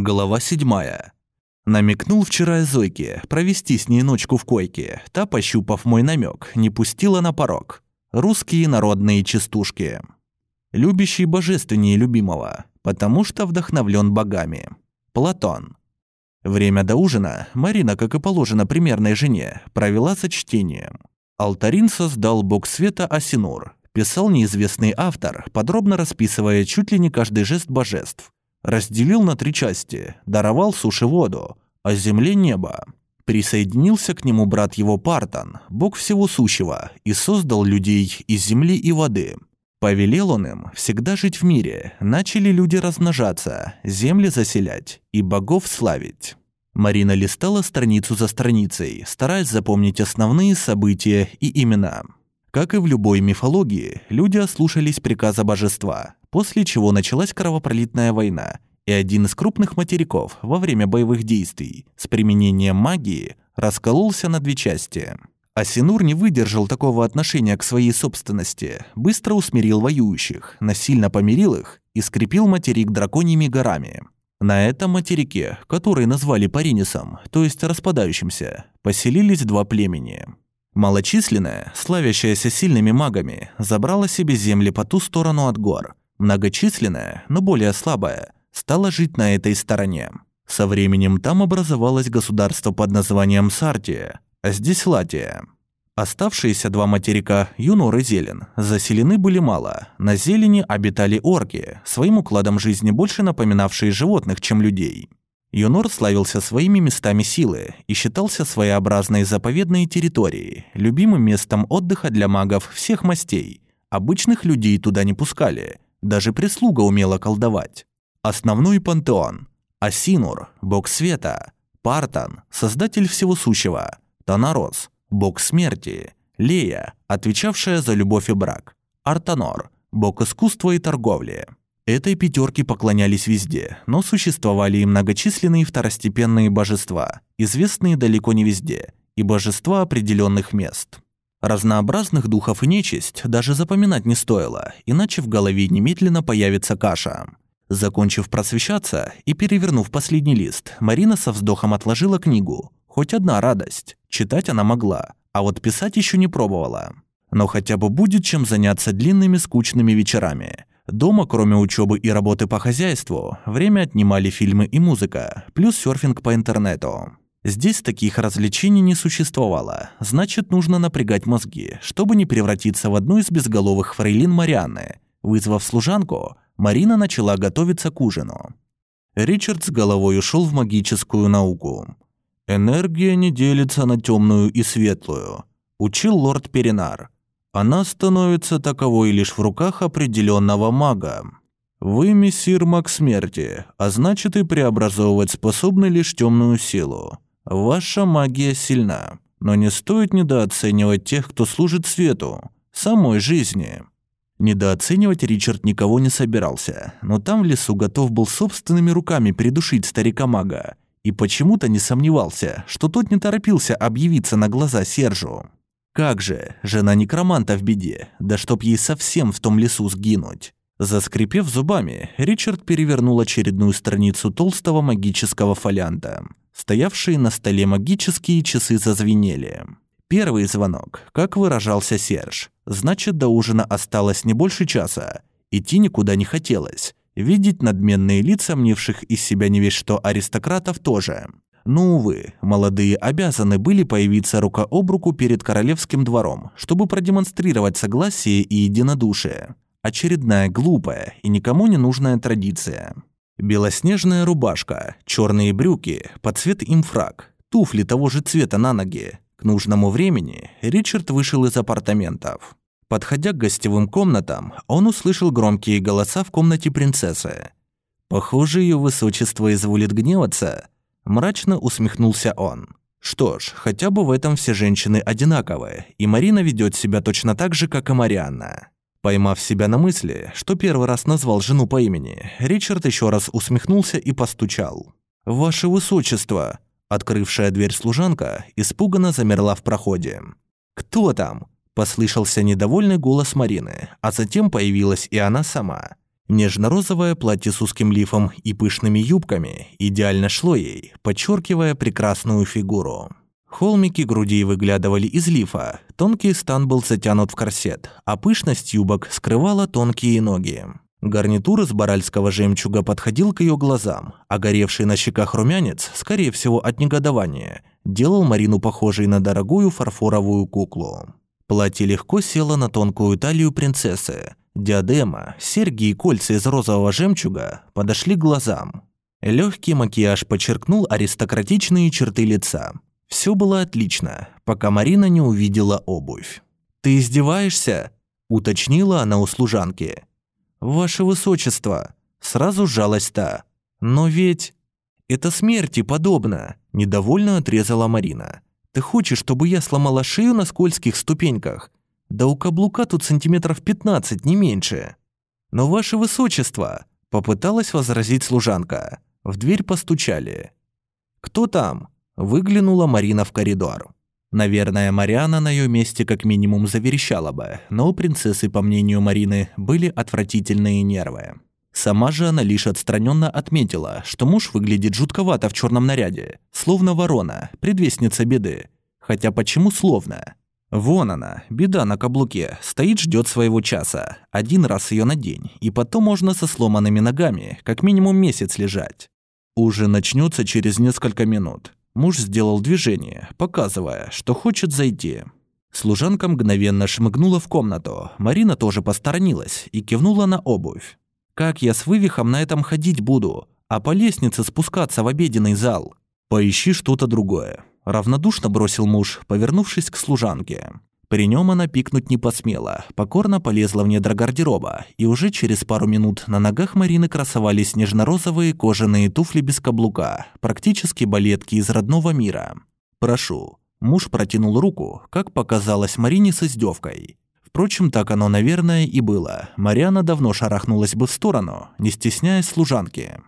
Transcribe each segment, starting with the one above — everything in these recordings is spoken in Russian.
Глава седьмая. Намекнул вчера Зойке провести с ней ночку в койке. Та, пощупав мой намек, не пустила на порог. Русские народные частушки. Любящий божественнее любимого, потому что вдохновлен богами. Платон. Время до ужина Марина, как и положено примерной жене, провела за чтением. Алтарин создал бог света Асинур, писал неизвестный автор, подробно расписывая чуть ли не каждый жест божеств. Разделил на три части, даровал суше воду, а земле небо. Присоединился к нему брат его Партан, бог всего сущего, и создал людей из земли и воды. Повелел он им всегда жить в мире, начали люди размножаться, земли заселять и богов славить. Марина листала страницу за страницей, стараясь запомнить основные события и имена. Как и в любой мифологии, люди ослушались приказа божества, после чего началась кровопролитная война, и один из крупных материков во время боевых действий с применением магии раскололся на две части. Асинур не выдержал такого отношения к своей собственности, быстро усмирил воюющих, насильно помирил их и скрепил материк драконьими горами. На этом материке, который назвали Паринисом, то есть распадающимся, поселились два племени – Малочисленная, славящаяся сильными магами, забрала себе земли по ту сторону от гор. Многочисленная, но более слабая, стала жить на этой стороне. Со временем там образовалось государство под названием Сартия, а здесь Латия. Оставшиеся два материка, Юнор и Зелен, заселены были мало. На Зелени обитали орки, своим укладом жизни больше напоминавшие животных, чем людей. Юнор славился своими местами силы и считался своеобразной заповедной территорией, любимым местом отдыха для магов всех мастей. Обычных людей туда не пускали, даже прислуга умела колдовать. Основной пантеон – Асинур, бог света, Партан, создатель всего сущего, Танарос, бог смерти, Лея, отвечавшая за любовь и брак, Артанор, бог искусства и торговли. Этой пятерке поклонялись везде, но существовали и многочисленные второстепенные божества, известные далеко не везде, и божества определенных мест. Разнообразных духов и нечисть даже запоминать не стоило, иначе в голове немедленно появится каша. Закончив просвещаться и перевернув последний лист, Марина со вздохом отложила книгу. Хоть одна радость. Читать она могла, а вот писать еще не пробовала. Но хотя бы будет чем заняться длинными скучными вечерами. Дома, кроме учебы и работы по хозяйству, время отнимали фильмы и музыка, плюс серфинг по интернету. Здесь таких развлечений не существовало, значит, нужно напрягать мозги, чтобы не превратиться в одну из безголовых фрейлин Марианны. Вызвав служанку, Марина начала готовиться к ужину. Ричард с головой ушел в магическую науку. «Энергия не делится на темную и светлую», – учил лорд Перинар – она становится таковой лишь в руках определенного мага. Вы мессир маг смерти, а значит и преобразовывать способны лишь темную силу. Ваша магия сильна, но не стоит недооценивать тех, кто служит свету, самой жизни. Недооценивать Ричард никого не собирался, но там в лесу готов был собственными руками придушить старика-мага и почему-то не сомневался, что тот не торопился объявиться на глаза Сержу. Как же, жена некроманта в беде, да чтоб ей совсем в том лесу сгинуть. Заскрипев зубами, Ричард перевернул очередную страницу толстого магического фолианта. Стоявшие на столе магические часы зазвенели. Первый звонок, как выражался Серж. Значит, до ужина осталось не больше часа. Идти никуда не хотелось. Видеть надменные лица мнивших из себя не весь что аристократов тоже. Но, увы, молодые обязаны были появиться рука об руку перед королевским двором, чтобы продемонстрировать согласие и единодушие. Очередная глупая и никому не нужная традиция. Белоснежная рубашка, черные брюки, под цвет им фраг, туфли того же цвета на ноги. К нужному времени Ричард вышел из апартаментов. Подходя к гостевым комнатам, он услышал громкие голоса в комнате принцессы. Похоже, ее высочество изволит гневаться – Мрачно усмехнулся он. Что ж, хотя бы в этом все женщины одинаковые, и Марина ведет себя точно так же, как и Марианна. Поймав себя на мысли, что первый раз назвал жену по имени, Ричард еще раз усмехнулся и постучал. «Ваше высочество!» Открывшая дверь служанка испуганно замерла в проходе. «Кто там?» – послышался недовольный голос Марины, а затем появилась и она сама. Нежно-розовое платье с узким лифом и пышными юбками идеально шло ей, подчеркивая прекрасную фигуру. Холмики груди выглядывали из лифа, тонкий стан был затянут в корсет, а пышность юбок скрывала тонкие ноги. Гарнитур из баральского жемчуга подходил к ее глазам, а горевший на щеках румянец, скорее всего от негодования, делал Марину похожей на дорогую фарфоровую куклу. Платье легко село на тонкую талию принцессы. Диадема, серьги и кольца из розового жемчуга подошли к глазам. Легкий макияж подчеркнул аристократичные черты лица. Все было отлично, пока Марина не увидела обувь. «Ты издеваешься?» – уточнила она у служанки. «Ваше высочество!» – сразу сжалась та. «Но ведь...» «Это смерти подобно!» – недовольно отрезала Марина. Ты хочешь, чтобы я сломала шею на скользких ступеньках? Да у каблука тут сантиметров 15, не меньше. Но ваше высочество, попыталась возразить служанка. В дверь постучали. Кто там? Выглянула Марина в коридор. Наверное, Мариана на ее месте как минимум заверещала бы, но у принцессы, по мнению Марины, были отвратительные нервы. Сама же она лишь отстраненно отметила, что муж выглядит жутковато в черном наряде, словно ворона, предвестница беды. Хотя почему словно? Вон она, беда на каблуке, стоит ждет своего часа. Один раз ее на день, и потом можно со сломанными ногами как минимум месяц лежать. Уже начнется через несколько минут. Муж сделал движение, показывая, что хочет зайти. Служанка мгновенно шмыгнула в комнату. Марина тоже посторонилась и кивнула на обувь. Как я с вывихом на этом ходить буду? А по лестнице спускаться в обеденный зал? Поищи что-то другое. Равнодушно бросил муж, повернувшись к служанке. При нем она пикнуть не посмела, покорно полезла в недра гардероба, и уже через пару минут на ногах Марины красовались нежно-розовые кожаные туфли без каблука, практически балетки из родного мира. «Прошу». Муж протянул руку, как показалось Марине с издевкой. Впрочем, так оно, наверное, и было. Мариана давно шарахнулась бы в сторону, не стесняясь служанки.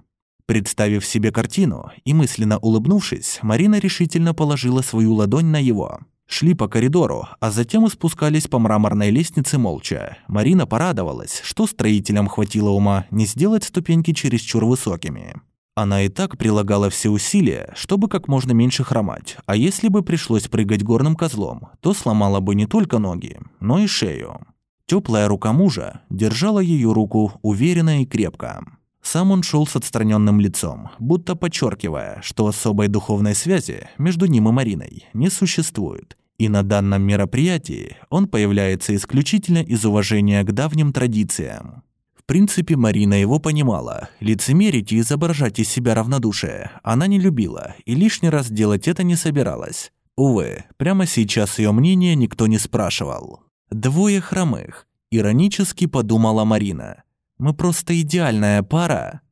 Представив себе картину и мысленно улыбнувшись, Марина решительно положила свою ладонь на его. Шли по коридору, а затем и спускались по мраморной лестнице молча. Марина порадовалась, что строителям хватило ума не сделать ступеньки чересчур высокими. Она и так прилагала все усилия, чтобы как можно меньше хромать, а если бы пришлось прыгать горным козлом, то сломала бы не только ноги, но и шею. Теплая рука мужа держала ее руку уверенно и крепко. Сам он шел с отстраненным лицом, будто подчеркивая, что особой духовной связи между ним и Мариной не существует, и на данном мероприятии он появляется исключительно из уважения к давним традициям принципе, Марина его понимала. Лицемерить и изображать из себя равнодушие она не любила и лишний раз делать это не собиралась. Увы, прямо сейчас ее мнение никто не спрашивал. «Двое хромых», — иронически подумала Марина. «Мы просто идеальная пара».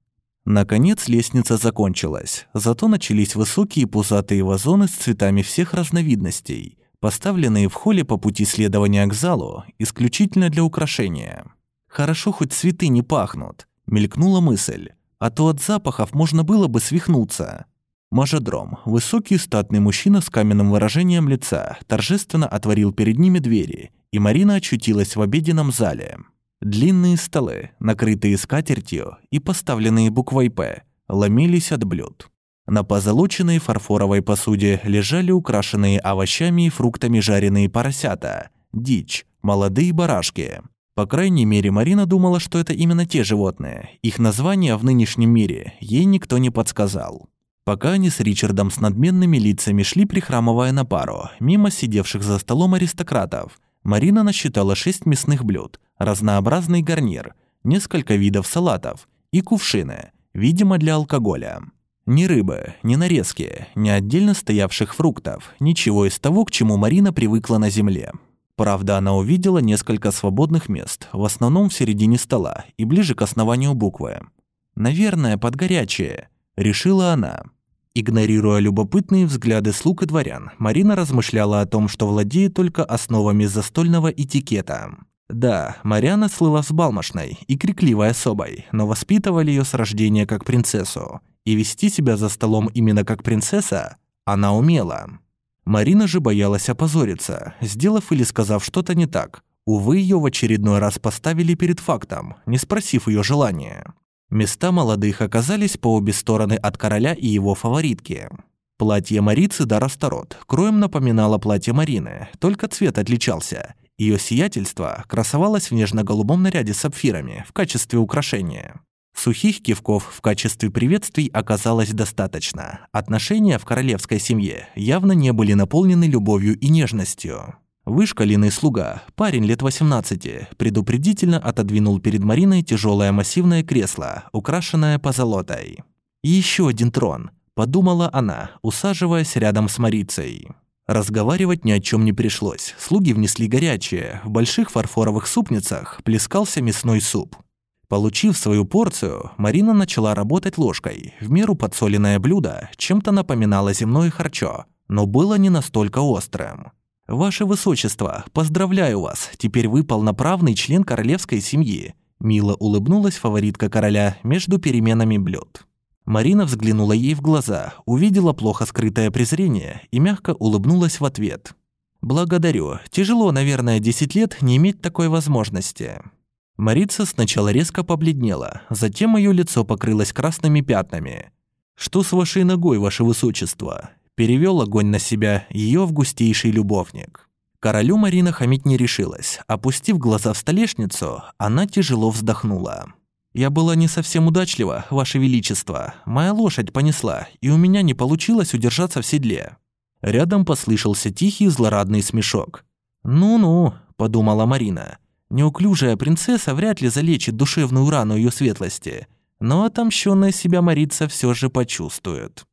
Наконец лестница закончилась, зато начались высокие пузатые вазоны с цветами всех разновидностей, поставленные в холле по пути следования к залу исключительно для украшения. Хорошо, хоть цветы не пахнут. Мелькнула мысль. А то от запахов можно было бы свихнуться. Мажедром, высокий статный мужчина с каменным выражением лица, торжественно отворил перед ними двери, и Марина очутилась в обеденном зале. Длинные столы, накрытые скатертью и поставленные буквой «П», ломились от блюд. На позолоченной фарфоровой посуде лежали украшенные овощами и фруктами жареные поросята, дичь, молодые барашки. По крайней мере, Марина думала, что это именно те животные. Их названия в нынешнем мире ей никто не подсказал. Пока они с Ричардом с надменными лицами шли, прихрамывая на пару, мимо сидевших за столом аристократов, Марина насчитала шесть мясных блюд, разнообразный гарнир, несколько видов салатов и кувшины, видимо, для алкоголя. Ни рыбы, ни нарезки, ни отдельно стоявших фруктов, ничего из того, к чему Марина привыкла на земле. Правда, она увидела несколько свободных мест, в основном в середине стола и ближе к основанию буквы. «Наверное, под горячее», — решила она. Игнорируя любопытные взгляды слуг и дворян, Марина размышляла о том, что владеет только основами застольного этикета. Да, Мариана слыла взбалмошной и крикливой особой, но воспитывали ее с рождения как принцессу, и вести себя за столом именно как принцесса она умела. Марина же боялась опозориться, сделав или сказав что-то не так. Увы, ее в очередной раз поставили перед фактом, не спросив ее желания. Места молодых оказались по обе стороны от короля и его фаворитки. Платье Марицы до Росторот кроем напоминало платье Марины, только цвет отличался. Ее сиятельство красовалось в нежно-голубом наряде с сапфирами в качестве украшения. Сухих кивков в качестве приветствий оказалось достаточно. Отношения в королевской семье явно не были наполнены любовью и нежностью. Вышкаленный слуга, парень лет 18, предупредительно отодвинул перед Мариной тяжелое массивное кресло, украшенное позолотой. И еще один трон, подумала она, усаживаясь рядом с Марицей. Разговаривать ни о чем не пришлось. Слуги внесли горячее. В больших фарфоровых супницах плескался мясной суп. Получив свою порцию, Марина начала работать ложкой. В меру подсоленное блюдо чем-то напоминало земное харчо, но было не настолько острым. «Ваше Высочество, поздравляю вас, теперь вы полноправный член королевской семьи», мило улыбнулась фаворитка короля между переменами блюд. Марина взглянула ей в глаза, увидела плохо скрытое презрение и мягко улыбнулась в ответ. «Благодарю. Тяжело, наверное, 10 лет не иметь такой возможности». Марица сначала резко побледнела, затем ее лицо покрылось красными пятнами. «Что с вашей ногой, ваше высочество?» Перевел огонь на себя ее августейший любовник. Королю Марина хамить не решилась. Опустив глаза в столешницу, она тяжело вздохнула. «Я была не совсем удачлива, Ваше Величество. Моя лошадь понесла, и у меня не получилось удержаться в седле». Рядом послышался тихий злорадный смешок. «Ну-ну», – подумала Марина. «Неуклюжая принцесса вряд ли залечит душевную рану ее светлости, но отомщенная себя Марица все же почувствует».